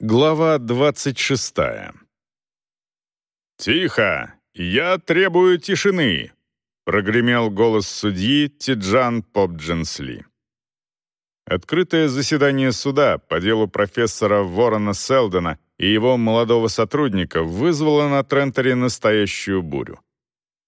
Глава 26. «Тихо! Я требую тишины!» — прогремел голос судьи Тиджан Попдженсли. Открытое заседание суда по делу профессора Ворона Селдона и его молодого сотрудника вызвало на Тренторе настоящую бурю.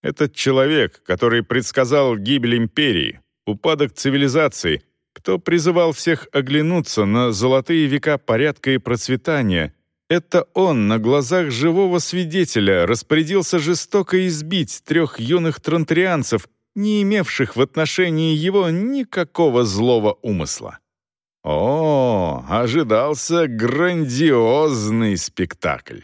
Этот человек, который предсказал гибель империи, упадок цивилизации — кто призывал всех оглянуться на золотые века порядка и процветания, это он на глазах живого свидетеля распорядился жестоко избить трех юных тронтрианцев, не имевших в отношении его никакого злого умысла. О, ожидался грандиозный спектакль.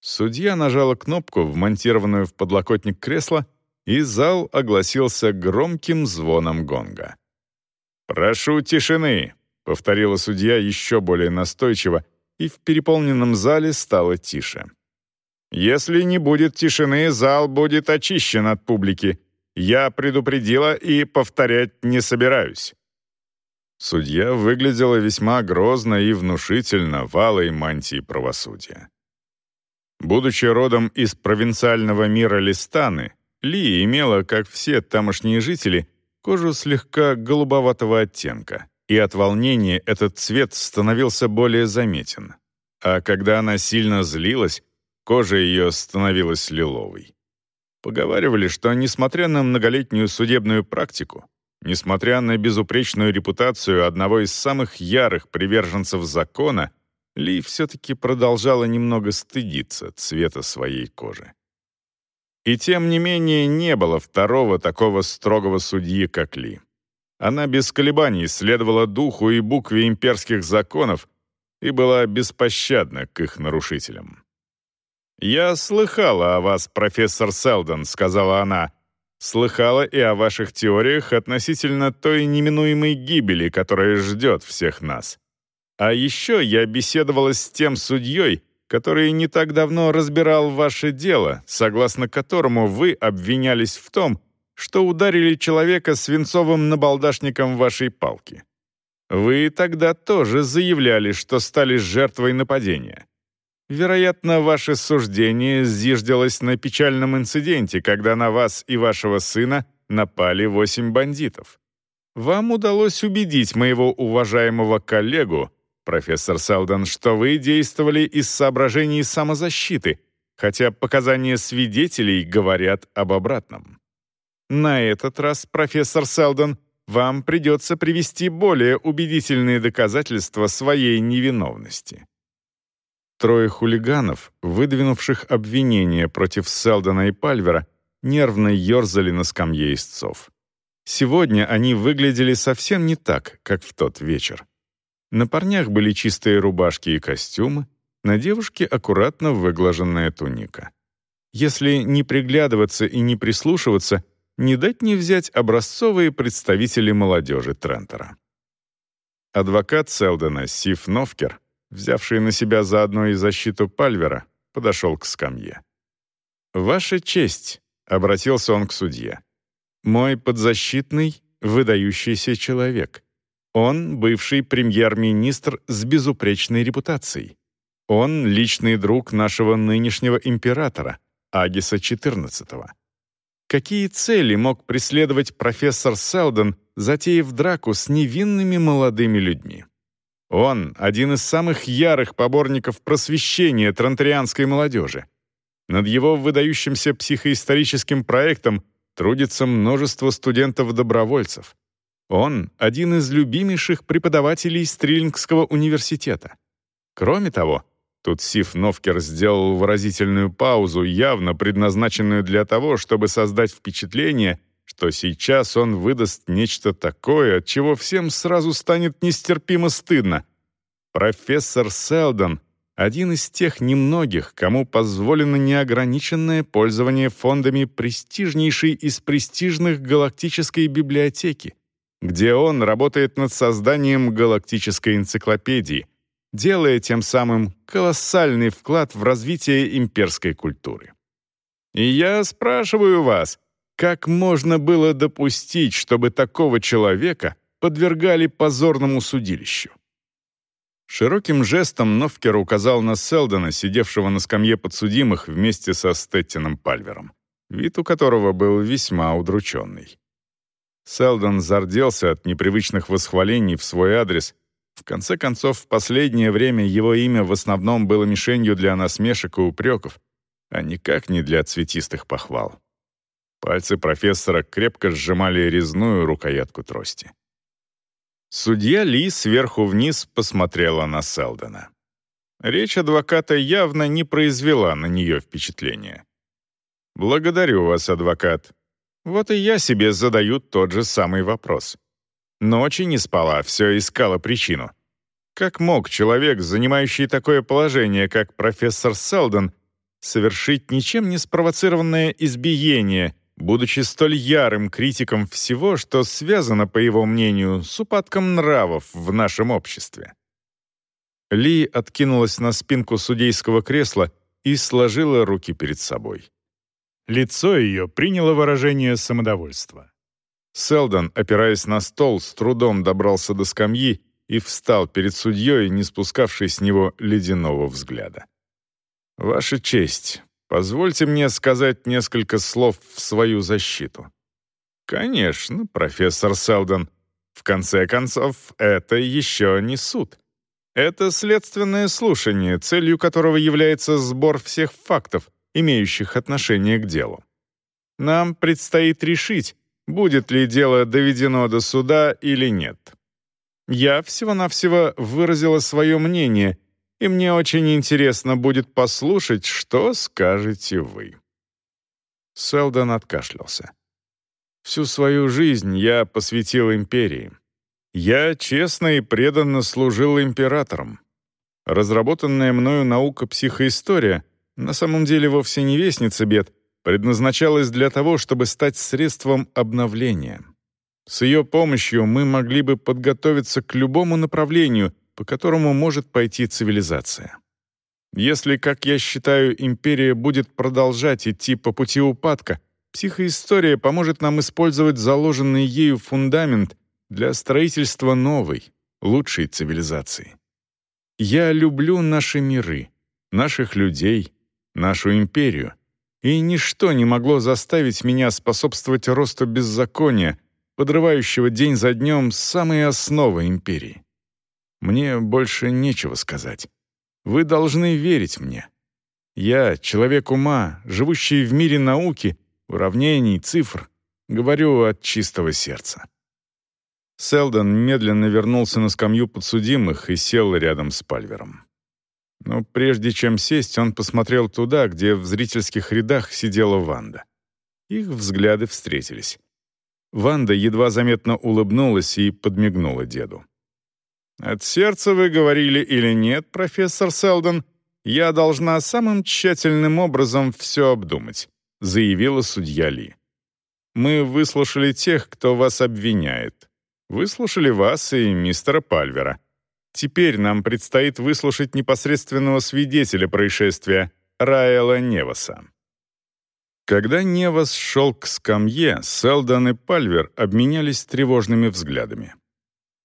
Судья нажала кнопку, вмонтированную в подлокотник кресла, и зал огласился громким звоном гонга. «Прошу тишины», — повторила судья еще более настойчиво, и в переполненном зале стало тише. «Если не будет тишины, зал будет очищен от публики. Я предупредила и повторять не собираюсь». Судья выглядела весьма грозно и внушительно в алой мантии правосудия. Будучи родом из провинциального мира Листаны, Ли имела, как все тамошние жители, кожу слегка голубоватого оттенка, и от волнения этот цвет становился более заметен. А когда она сильно злилась, кожа ее становилась лиловой. Поговаривали, что, несмотря на многолетнюю судебную практику, несмотря на безупречную репутацию одного из самых ярых приверженцев закона, Ли все-таки продолжала немного стыдиться цвета своей кожи. И тем не менее не было второго такого строгого судьи, как Ли. Она без колебаний следовала духу и букве имперских законов и была беспощадна к их нарушителям. «Я слыхала о вас, профессор Селдон», — сказала она. «Слыхала и о ваших теориях относительно той неминуемой гибели, которая ждет всех нас. А еще я беседовала с тем судьей, который не так давно разбирал ваше дело, согласно которому вы обвинялись в том, что ударили человека свинцовым набалдашником вашей палки. Вы тогда тоже заявляли, что стали жертвой нападения. Вероятно, ваше суждение зиждилось на печальном инциденте, когда на вас и вашего сына напали восемь бандитов. Вам удалось убедить моего уважаемого коллегу, профессор Селдон, что вы действовали из соображений самозащиты, хотя показания свидетелей говорят об обратном. На этот раз, профессор Селдон, вам придется привести более убедительные доказательства своей невиновности. Трое хулиганов, выдвинувших обвинения против Селдона и Пальвера, нервно ерзали на скамье истцов. Сегодня они выглядели совсем не так, как в тот вечер. На парнях были чистые рубашки и костюмы, на девушке аккуратно выглаженная туника. Если не приглядываться и не прислушиваться, не дать не взять образцовые представители молодежи Трентера. Адвокат Селдена Сиф Новкер, взявший на себя заодно и защиту Пальвера, подошел к скамье. «Ваша честь», — обратился он к судье, — «мой подзащитный — выдающийся человек. Он — бывший премьер-министр с безупречной репутацией. Он — личный друг нашего нынешнего императора, Агиса XIV. Какие цели мог преследовать профессор Селдон, затеяв драку с невинными молодыми людьми? Он — один из самых ярых поборников просвещения тронтарианской молодежи. Над его выдающимся психоисторическим проектом трудится множество студентов-добровольцев. Он — один из любимейших преподавателей Стрилингского университета. Кроме того, тут Сиф Новкер сделал выразительную паузу, явно предназначенную для того, чтобы создать впечатление, что сейчас он выдаст нечто такое, от чего всем сразу станет нестерпимо стыдно. Профессор Селдон — один из тех немногих, кому позволено неограниченное пользование фондами престижнейшей из престижных галактической библиотеки — где он работает над созданием галактической энциклопедии, делая тем самым колоссальный вклад в развитие имперской культуры. И я спрашиваю вас, как можно было допустить, чтобы такого человека подвергали позорному судилищу? Широким жестом Новкер указал на Селдона, сидевшего на скамье подсудимых вместе со Стеттином Пальвером, вид у которого был весьма удрученный. Селдон зарделся от непривычных восхвалений в свой адрес. В конце концов, в последнее время его имя в основном было мишенью для насмешек и упреков, а никак не для цветистых похвал. Пальцы профессора крепко сжимали резную рукоятку трости. Судья Ли сверху вниз посмотрела на Селдона. Речь адвоката явно не произвела на нее впечатления. «Благодарю вас, адвокат. Вот и я себе задаю тот же самый вопрос. Ночи не спала, все искала причину. Как мог человек, занимающий такое положение, как профессор Селдон, совершить ничем не спровоцированное избиение, будучи столь ярым критиком всего, что связано, по его мнению, с упадком нравов в нашем обществе? Ли откинулась на спинку судейского кресла и сложила руки перед собой. Лицо ее приняло выражение самодовольства. Селдон, опираясь на стол, с трудом добрался до скамьи и встал перед судьей, не спускавший с него ледяного взгляда. «Ваша честь, позвольте мне сказать несколько слов в свою защиту». «Конечно, профессор Селдон. В конце концов, это еще не суд. Это следственное слушание, целью которого является сбор всех фактов, имеющих отношение к делу. Нам предстоит решить, будет ли дело доведено до суда или нет. Я всего-навсего выразила свое мнение, и мне очень интересно будет послушать, что скажете вы». Селдон откашлялся. «Всю свою жизнь я посвятил империи. Я честно и преданно служил императорам. Разработанная мною наука психоистория — на самом деле вовсе не вестница бед, предназначалась для того, чтобы стать средством обновления. С ее помощью мы могли бы подготовиться к любому направлению, по которому может пойти цивилизация. Если, как я считаю, империя будет продолжать идти по пути упадка, психоистория поможет нам использовать заложенный ею фундамент для строительства новой, лучшей цивилизации. Я люблю наши миры, наших людей, нашу империю, и ничто не могло заставить меня способствовать росту беззакония, подрывающего день за днем самые основы империи. Мне больше нечего сказать. Вы должны верить мне. Я, человек ума, живущий в мире науки, уравнений, цифр, говорю от чистого сердца. Селдон медленно вернулся на скамью подсудимых и сел рядом с Пальвером. Но прежде чем сесть, он посмотрел туда, где в зрительских рядах сидела Ванда. Их взгляды встретились. Ванда едва заметно улыбнулась и подмигнула деду. «От сердца вы говорили или нет, профессор Селдон, я должна самым тщательным образом все обдумать», заявила судья Ли. «Мы выслушали тех, кто вас обвиняет. Выслушали вас и мистера Пальвера. Теперь нам предстоит выслушать непосредственного свидетеля происшествия, Раэла Неваса. Когда Невас шел к скамье, Селдон и Пальвер обменялись тревожными взглядами.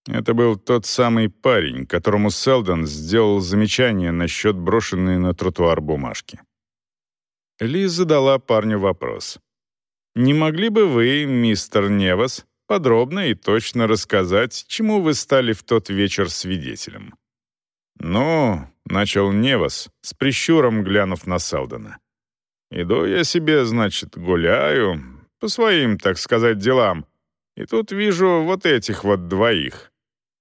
Это был тот самый парень, которому Селдон сделал замечание насчет брошенной на тротуар бумажки. Ли задала парню вопрос. «Не могли бы вы, мистер Невас, подробно и точно рассказать, чему вы стали в тот вечер свидетелем. «Ну», — начал Невас, с прищуром глянув на Селдона. «Иду я себе, значит, гуляю, по своим, так сказать, делам, и тут вижу вот этих вот двоих».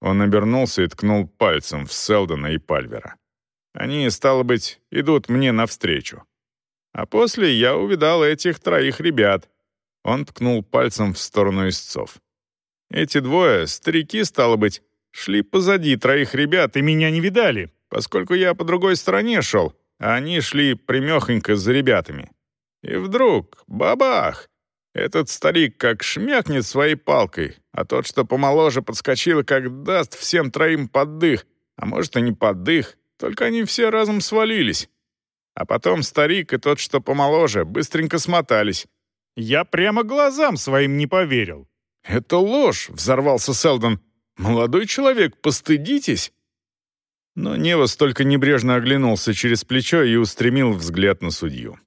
Он обернулся и ткнул пальцем в Селдона и Пальвера. «Они, стало быть, идут мне навстречу. А после я увидал этих троих ребят, он ткнул пальцем в сторону истцов. Эти двое, старики, стало быть, шли позади троих ребят и меня не видали, поскольку я по другой стороне шел, а они шли примехонько за ребятами. И вдруг, бабах! Этот старик как шмякнет своей палкой, а тот, что помоложе, подскочил как даст всем троим поддых, а может и не поддых, только они все разом свалились. А потом старик и тот, что помоложе, быстренько смотались, я прямо глазам своим не поверил. «Это ложь!» — взорвался Селдон. «Молодой человек, постыдитесь!» Но Невас только небрежно оглянулся через плечо и устремил взгляд на судью.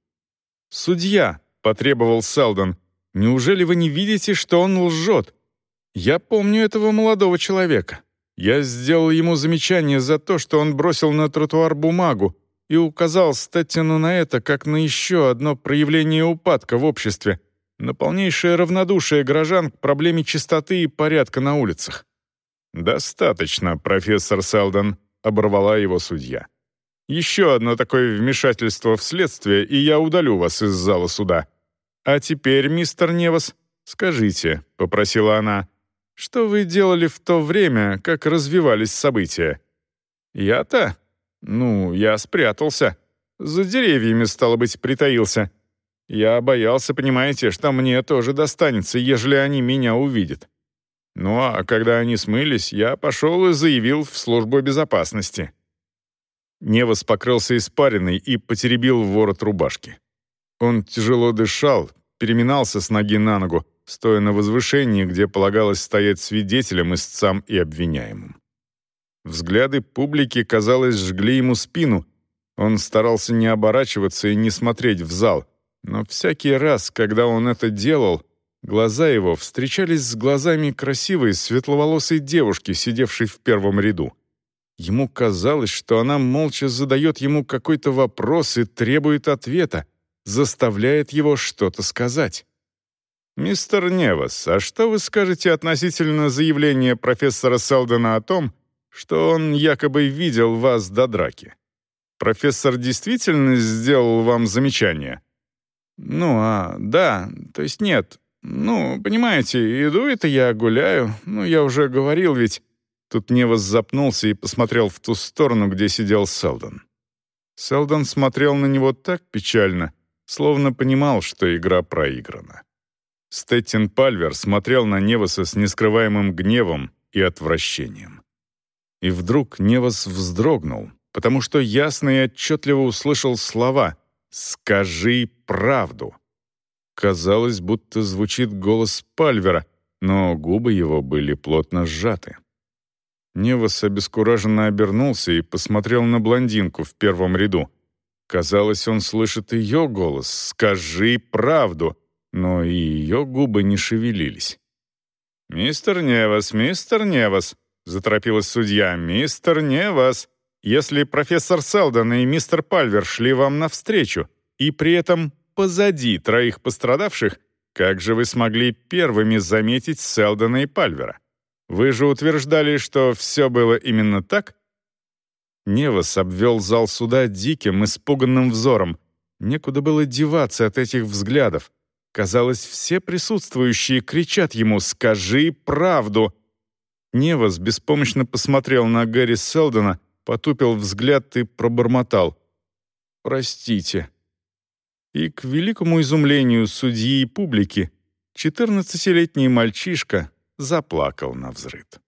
«Судья», — потребовал Селдон, — «неужели вы не видите, что он лжет? Я помню этого молодого человека. Я сделал ему замечание за то, что он бросил на тротуар бумагу и указал Стеттину на это как на еще одно проявление упадка в обществе, на полнейшее равнодушие горожан к проблеме чистоты и порядка на улицах. «Достаточно, профессор Селдон», — оборвала его судья. «Еще одно такое вмешательство в следствие, и я удалю вас из зала суда. А теперь, мистер Невас, скажите», — попросила она, «что вы делали в то время, как развивались события?» «Я-то? Ну, я спрятался. За деревьями, стало быть, притаился. Я боялся, понимаете, что мне тоже достанется, ежели они меня увидят. Ну а когда они смылись, я пошел и заявил в службу безопасности. Невас покрылся испариной и потеребил ворот рубашки. Он тяжело дышал, переминался с ноги на ногу, стоя на возвышении, где полагалось стоять свидетелем, истцам и обвиняемым. Взгляды публики, казалось, жгли ему спину. Он старался не оборачиваться и не смотреть в зал, но всякий раз, когда он это делал, Глаза его встречались с глазами красивой светловолосой девушки, сидевшей в первом ряду. Ему казалось, что она молча задает ему какой-то вопрос и требует ответа, заставляет его что-то сказать. «Мистер Невас, а что вы скажете относительно заявления профессора Селдона о том, что он якобы видел вас до драки? Профессор действительно сделал вам замечание?» «Ну, а, да, то есть нет, «Ну, понимаете, иду это я гуляю. Ну, я уже говорил ведь...» Тут Невас запнулся и посмотрел в ту сторону, где сидел Селдон. Селдон смотрел на него так печально, словно понимал, что игра проиграна. Стеттин Пальвер смотрел на Неваса с нескрываемым гневом и отвращением. И вдруг Невас вздрогнул, потому что ясно и отчетливо услышал слова «Скажи правду». Казалось, будто звучит голос Пальвера, но губы его были плотно сжаты. Невас обескураженно обернулся и посмотрел на блондинку в первом ряду. Казалось, он слышит ее голос «Скажи правду», но и ее губы не шевелились. «Мистер Невас, мистер Невас», — заторопилась судья, «мистер Невас, если профессор Селдон и мистер Пальвер шли вам навстречу, и при этом позади троих пострадавших, как же вы смогли первыми заметить Селдона и Пальвера? Вы же утверждали, что все было именно так?» Невас обвел зал суда диким, испуганным взором. Некуда было деваться от этих взглядов. Казалось, все присутствующие кричат ему «Скажи правду!». Невас беспомощно посмотрел на Гэри Селдона, потупил взгляд и пробормотал. «Простите» и, к великому изумлению судьи и публики, 14-летний мальчишка заплакал на взрыд.